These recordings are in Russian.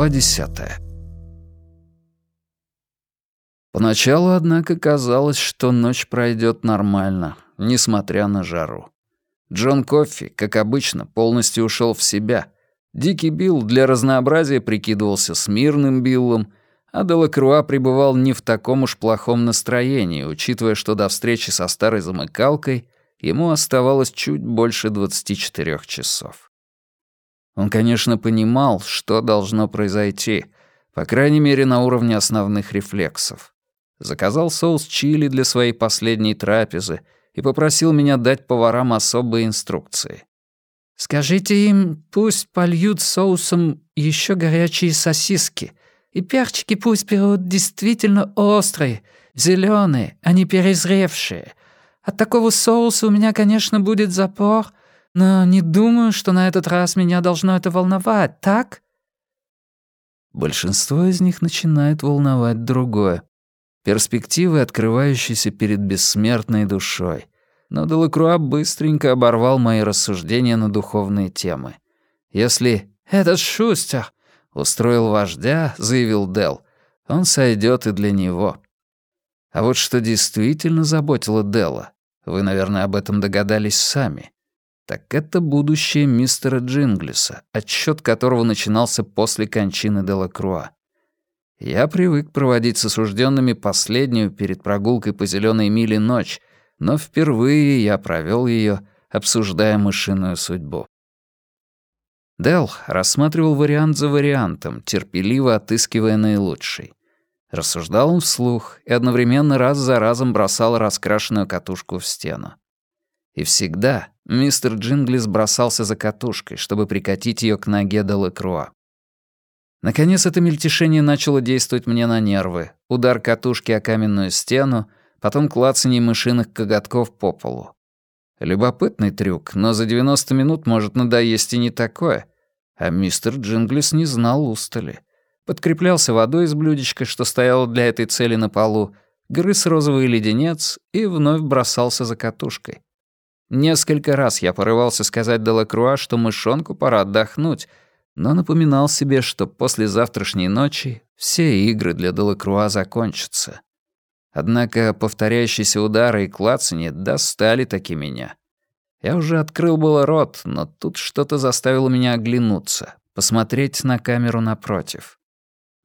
Глава десятая. Поначалу, однако, казалось, что ночь пройдет нормально, несмотря на жару. Джон Коффи, как обычно, полностью ушел в себя. Дикий Билл для разнообразия прикидывался смирным Биллом, а Делакруа пребывал не в таком уж плохом настроении, учитывая, что до встречи со старой замыкалкой ему оставалось чуть больше 24 часов. Он, конечно, понимал, что должно произойти, по крайней мере, на уровне основных рефлексов. Заказал соус чили для своей последней трапезы и попросил меня дать поварам особые инструкции. «Скажите им, пусть польют соусом еще горячие сосиски», и перчики пусть берут действительно острые, зеленые, а не перезревшие. От такого соуса у меня, конечно, будет запор, но не думаю, что на этот раз меня должно это волновать, так?» Большинство из них начинает волновать другое. Перспективы, открывающиеся перед бессмертной душой. Но Делакруа быстренько оборвал мои рассуждения на духовные темы. Если «Этот Шустер устроил вождя, заявил Дел, он сойдет и для него. А вот что действительно заботило Дела, вы, наверное, об этом догадались сами, так это будущее мистера Джинглиса, отчет которого начинался после кончины Делакруа. Я привык проводить с осужденными последнюю перед прогулкой по зеленой миле ночь, но впервые я провел ее, обсуждая мышиную судьбу. Дел рассматривал вариант за вариантом, терпеливо отыскивая наилучший. Рассуждал он вслух и одновременно раз за разом бросал раскрашенную катушку в стену. И всегда мистер Джинглис бросался за катушкой, чтобы прикатить ее к ноге Делакруа. Наконец это мельтешение начало действовать мне на нервы. Удар катушки о каменную стену, потом клацанье мышиных коготков по полу. Любопытный трюк, но за 90 минут может надоесть и не такое. А мистер Джинглис не знал устали. Подкреплялся водой из блюдечка, что стояло для этой цели на полу, грыз розовый леденец и вновь бросался за катушкой. Несколько раз я порывался сказать Делакруа, что мышонку пора отдохнуть, но напоминал себе, что после завтрашней ночи все игры для Делакруа закончатся. Однако повторяющиеся удары и клацанье достали таки меня. Я уже открыл было рот, но тут что-то заставило меня оглянуться, посмотреть на камеру напротив.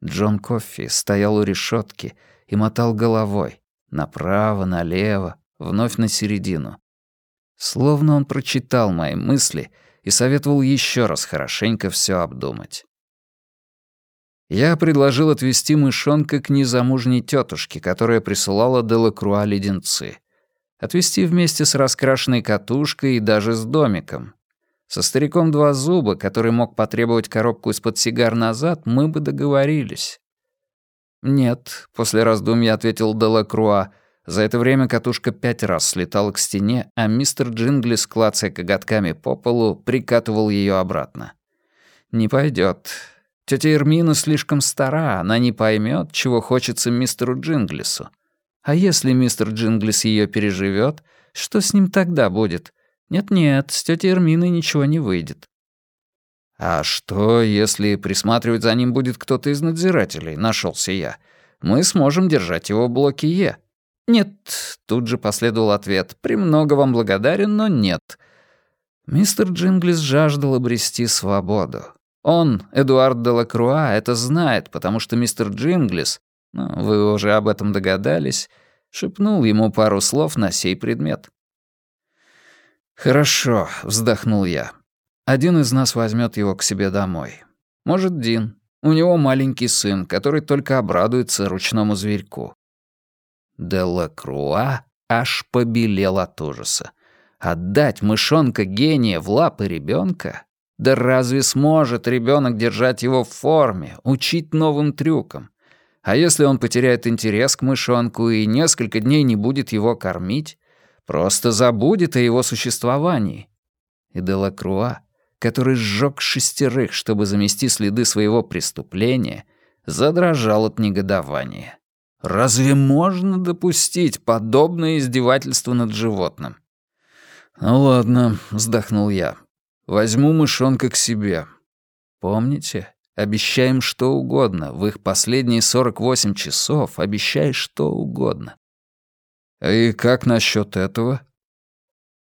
Джон Коффи стоял у решетки и мотал головой. Направо, налево, вновь на середину. Словно он прочитал мои мысли и советовал еще раз хорошенько все обдумать. Я предложил отвезти мышонка к незамужней тетушке, которая присылала Делакруа леденцы отвезти вместе с раскрашенной катушкой и даже с домиком. Со стариком два зуба, который мог потребовать коробку из-под сигар назад, мы бы договорились. «Нет», — после раздумья ответил Делакруа. За это время катушка пять раз слетала к стене, а мистер Джинглис, клацая коготками по полу, прикатывал ее обратно. «Не пойдет. Тетя Эрмина слишком стара, она не поймет, чего хочется мистеру Джинглису. А если мистер Джинглис ее переживет, что с ним тогда будет? Нет-нет, с тетей Эрминой ничего не выйдет. А что, если присматривать за ним будет кто-то из надзирателей, нашелся я. Мы сможем держать его в блоке Е. Нет, тут же последовал ответ. Премного вам благодарен, но нет. Мистер Джинглис жаждал обрести свободу. Он, Эдуард де Лакруа, это знает, потому что мистер Джинглис но вы уже об этом догадались, шепнул ему пару слов на сей предмет. «Хорошо», — вздохнул я. «Один из нас возьмет его к себе домой. Может, Дин. У него маленький сын, который только обрадуется ручному зверьку». Делакруа аж побелел от ужаса. Отдать мышонка гения в лапы ребенка? Да разве сможет ребенок держать его в форме, учить новым трюкам? А если он потеряет интерес к мышонку и несколько дней не будет его кормить, просто забудет о его существовании. И Делакруа, который сжег шестерых, чтобы замести следы своего преступления, задрожал от негодования. Разве можно допустить подобное издевательство над животным? «Ну ладно», — вздохнул я. «Возьму мышонка к себе. Помните, Обещаем что угодно. В их последние 48 часов обещай что угодно. И как насчет этого?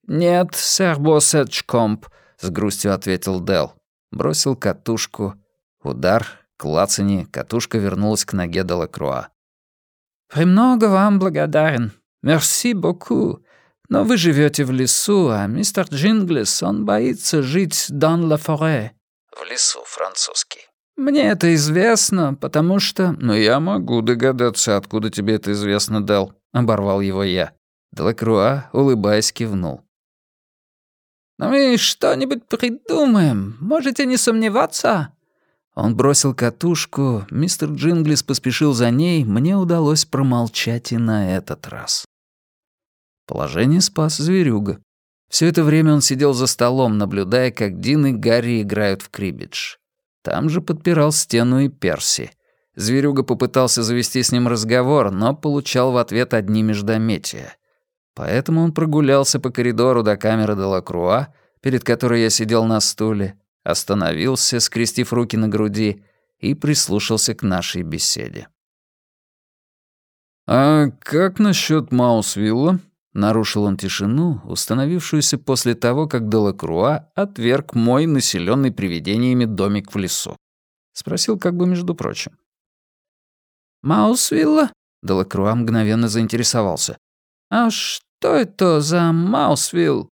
Нет, сэр Боссетчкомп, с грустью ответил Дел. Бросил катушку. Удар, клацанье, катушка вернулась к ноге Делакруа. «Премного вам благодарен. Мерси боку. Но вы живете в лесу, а мистер Джинглис, он боится жить дан ла форе». В лесу, французский. «Мне это известно, потому что...» «Но я могу догадаться, откуда тебе это известно, Дел», — оборвал его я. Делакруа, улыбаясь, кивнул. «Но мы что-нибудь придумаем, можете не сомневаться». Он бросил катушку, мистер Джинглис поспешил за ней, мне удалось промолчать и на этот раз. Положение спас зверюга. Все это время он сидел за столом, наблюдая, как Дин и Гарри играют в крибидж. Там же подпирал стену и Перси. Зверюга попытался завести с ним разговор, но получал в ответ одни междометия. Поэтому он прогулялся по коридору до камеры Делакруа, перед которой я сидел на стуле, остановился, скрестив руки на груди, и прислушался к нашей беседе. «А как насчет Маусвилла?» Нарушил он тишину, установившуюся после того, как Делакруа отверг мой населенный привидениями домик в лесу. Спросил как бы между прочим. «Маусвилла?» Делакруа мгновенно заинтересовался. «А что это за Маусвилл?»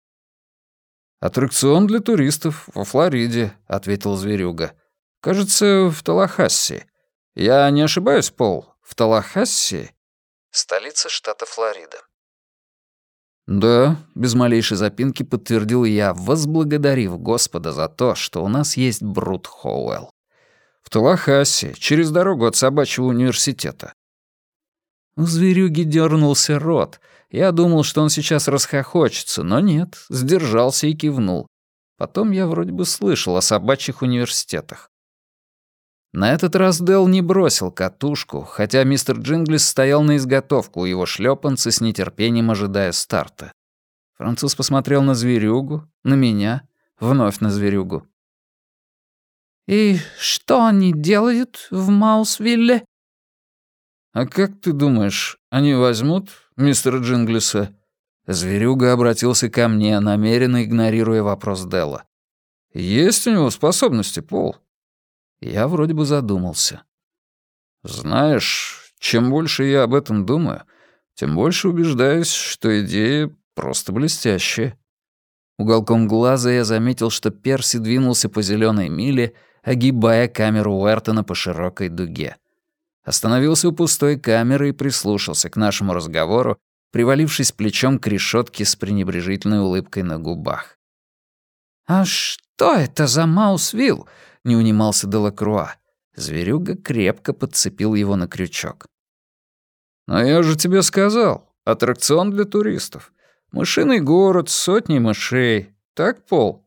«Аттракцион для туристов во Флориде», — ответил зверюга. «Кажется, в Талахасси. Я не ошибаюсь, Пол? В Талахасси?» Столица штата Флорида. «Да», — без малейшей запинки подтвердил я, возблагодарив Господа за то, что у нас есть Брут Хоуэлл. «В Талахассе, через дорогу от собачьего университета». У зверюги дернулся рот. Я думал, что он сейчас расхохочется, но нет, сдержался и кивнул. Потом я вроде бы слышал о собачьих университетах. На этот раз Дел не бросил катушку, хотя мистер Джинглис стоял на изготовку у его шлепанца с нетерпением ожидая старта. Француз посмотрел на зверюгу, на меня, вновь на зверюгу. «И что они делают в Маусвилле?» «А как ты думаешь, они возьмут мистера Джинглиса?» Зверюга обратился ко мне, намеренно игнорируя вопрос Делла. «Есть у него способности, Пол?» Я вроде бы задумался. Знаешь, чем больше я об этом думаю, тем больше убеждаюсь, что идея просто блестящая. Уголком глаза я заметил, что Перси двинулся по зеленой миле, огибая камеру Уэртона по широкой дуге. Остановился у пустой камеры и прислушался к нашему разговору, привалившись плечом к решетке с пренебрежительной улыбкой на губах. «А что это за Маусвилл?» — не унимался Делакруа. Зверюга крепко подцепил его на крючок. «Но я же тебе сказал, аттракцион для туристов. Мышиный город с сотней мышей. Так, Пол?»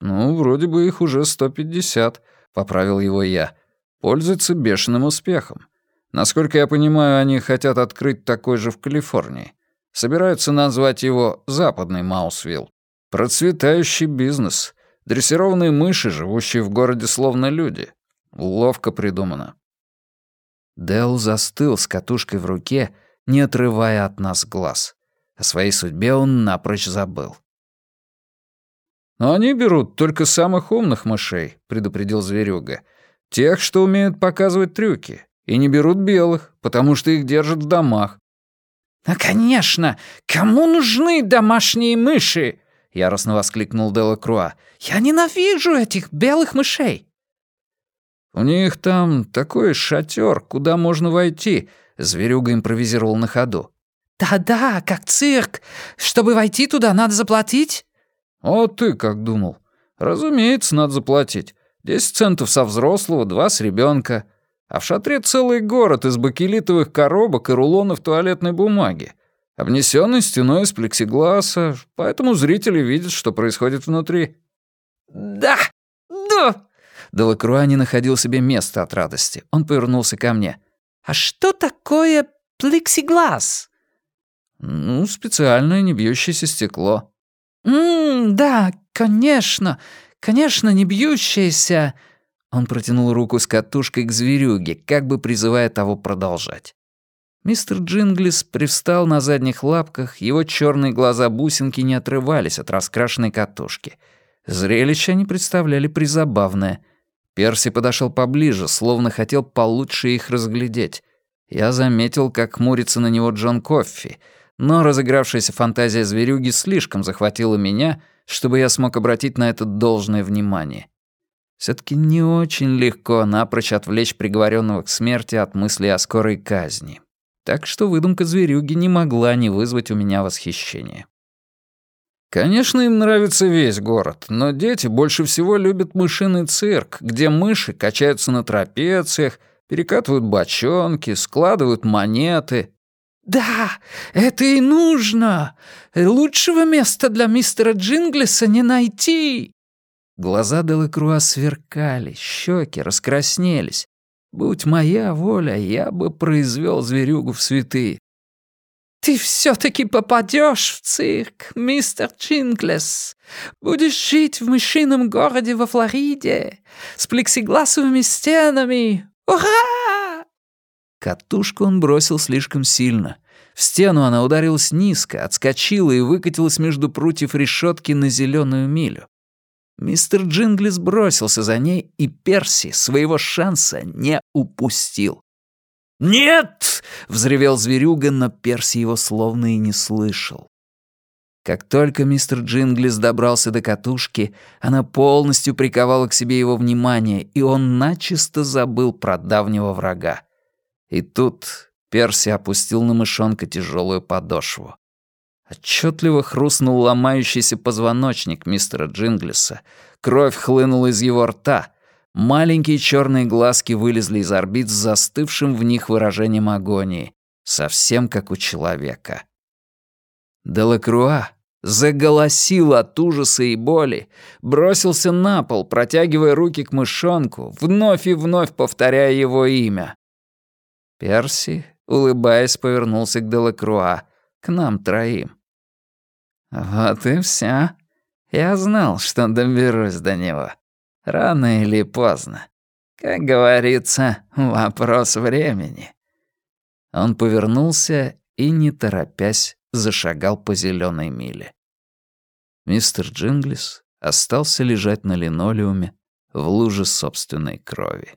«Ну, вроде бы их уже 150», — поправил его я. «Пользуется бешеным успехом. Насколько я понимаю, они хотят открыть такой же в Калифорнии. Собираются назвать его «Западный Маусвилл». Процветающий бизнес. Дрессированные мыши, живущие в городе словно люди. Ловко придумано. Дэл застыл с катушкой в руке, не отрывая от нас глаз. О своей судьбе он напрочь забыл. «Но они берут только самых умных мышей», — предупредил зверюга. «Тех, что умеют показывать трюки. И не берут белых, потому что их держат в домах». «Ну, конечно! Кому нужны домашние мыши?» — яростно воскликнул Делакруа. «Я ненавижу этих белых мышей!» «У них там такой шатер, куда можно войти», — зверюга импровизировал на ходу. «Да-да, как цирк. Чтобы войти туда, надо заплатить?» «О, ты как думал. Разумеется, надо заплатить. Десять центов со взрослого, два с ребенка. А в шатре целый город из бакелитовых коробок и рулонов туалетной бумаги обнесенный стеной из плексигласа, поэтому зрители видят, что происходит внутри». «Да! Да!» Делакруа не находил себе места от радости. Он повернулся ко мне. «А что такое плексиглаз?» «Ну, специальное небьющееся стекло». «Ммм, да, конечно, конечно, не бьющееся. Он протянул руку с катушкой к зверюге, как бы призывая того продолжать. Мистер Джинглис привстал на задних лапках, его черные глаза-бусинки не отрывались от раскрашенной катушки. Зрелище они представляли призабавное. Перси подошел поближе, словно хотел получше их разглядеть. Я заметил, как хмурится на него Джон Коффи, но разыгравшаяся фантазия зверюги слишком захватила меня, чтобы я смог обратить на это должное внимание. Все-таки не очень легко напрочь отвлечь приговоренного к смерти от мысли о скорой казни. Так что выдумка зверюги не могла не вызвать у меня восхищения. Конечно, им нравится весь город, но дети больше всего любят мышиный цирк, где мыши качаются на трапециях, перекатывают бочонки, складывают монеты. «Да, это и нужно! Лучшего места для мистера Джинглиса не найти!» Глаза Делакруа сверкали, щеки раскраснелись. Будь моя воля, я бы произвел зверюгу в цветы. «Ты все-таки попадешь в цирк, мистер Чинглес. Будешь жить в мышином городе во Флориде с плексигласовыми стенами. Ура!» Катушку он бросил слишком сильно. В стену она ударилась низко, отскочила и выкатилась между прутьев решетки на зеленую милю. Мистер Джинглис бросился за ней, и Перси своего шанса не упустил. «Нет!» — взревел зверюга, но Перси его словно и не слышал. Как только мистер Джинглис добрался до катушки, она полностью приковала к себе его внимание, и он начисто забыл про давнего врага. И тут Перси опустил на мышонка тяжелую подошву. Отчетливо хрустнул ломающийся позвоночник мистера Джинглиса. Кровь хлынула из его рта. Маленькие черные глазки вылезли из орбит с застывшим в них выражением агонии. Совсем как у человека. Делакруа заголосил от ужаса и боли, бросился на пол, протягивая руки к мышонку, вновь и вновь повторяя его имя. Перси, улыбаясь, повернулся к Делакруа, к нам троим. «Вот и вся. Я знал, что доберусь до него. Рано или поздно. Как говорится, вопрос времени». Он повернулся и, не торопясь, зашагал по зеленой миле. Мистер Джинглис остался лежать на линолеуме в луже собственной крови.